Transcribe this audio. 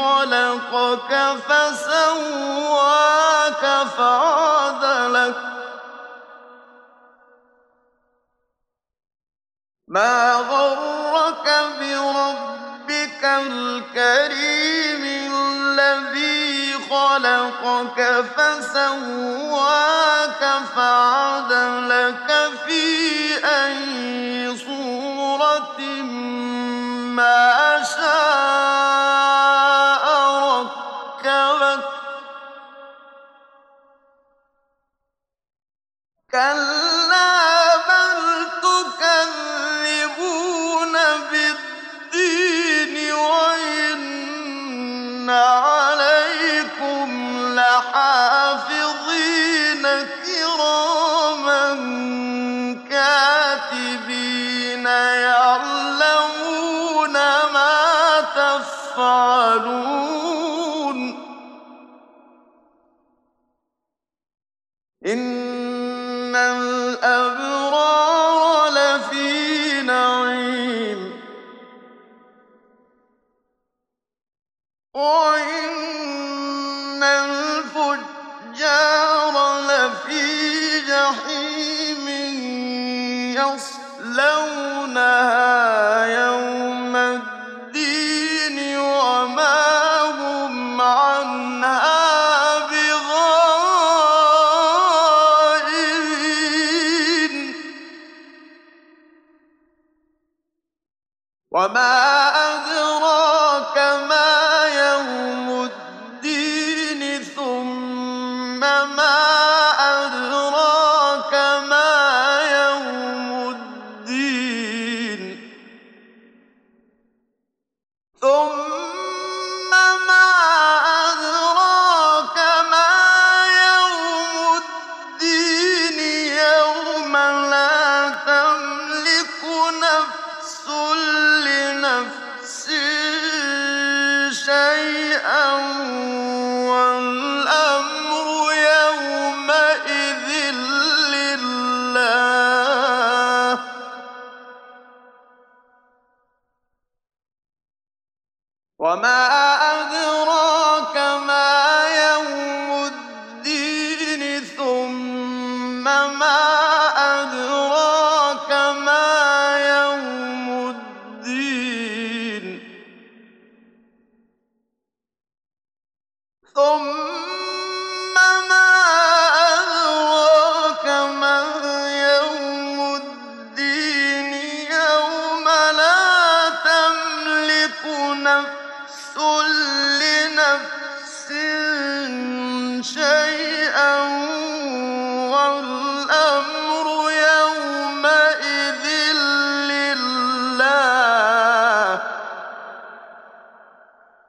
خلقك فسواك فعدلك. ما غرك بربك الكريم الذي خلقك فسواك فعدلك. كلا تكذبون بالدين وإن عليكم لحافظين كراما كاتبين يعلمون ما تفعلون. الأبرار لفي نعيم. وإن الفجار لفي جحيم يصلونها يوم وما أدراك ما يوم الدين ثم ما وما أدراك ما يوم الدين ثم ما أدراك ما يوم الدين ثم لنفس شيئا.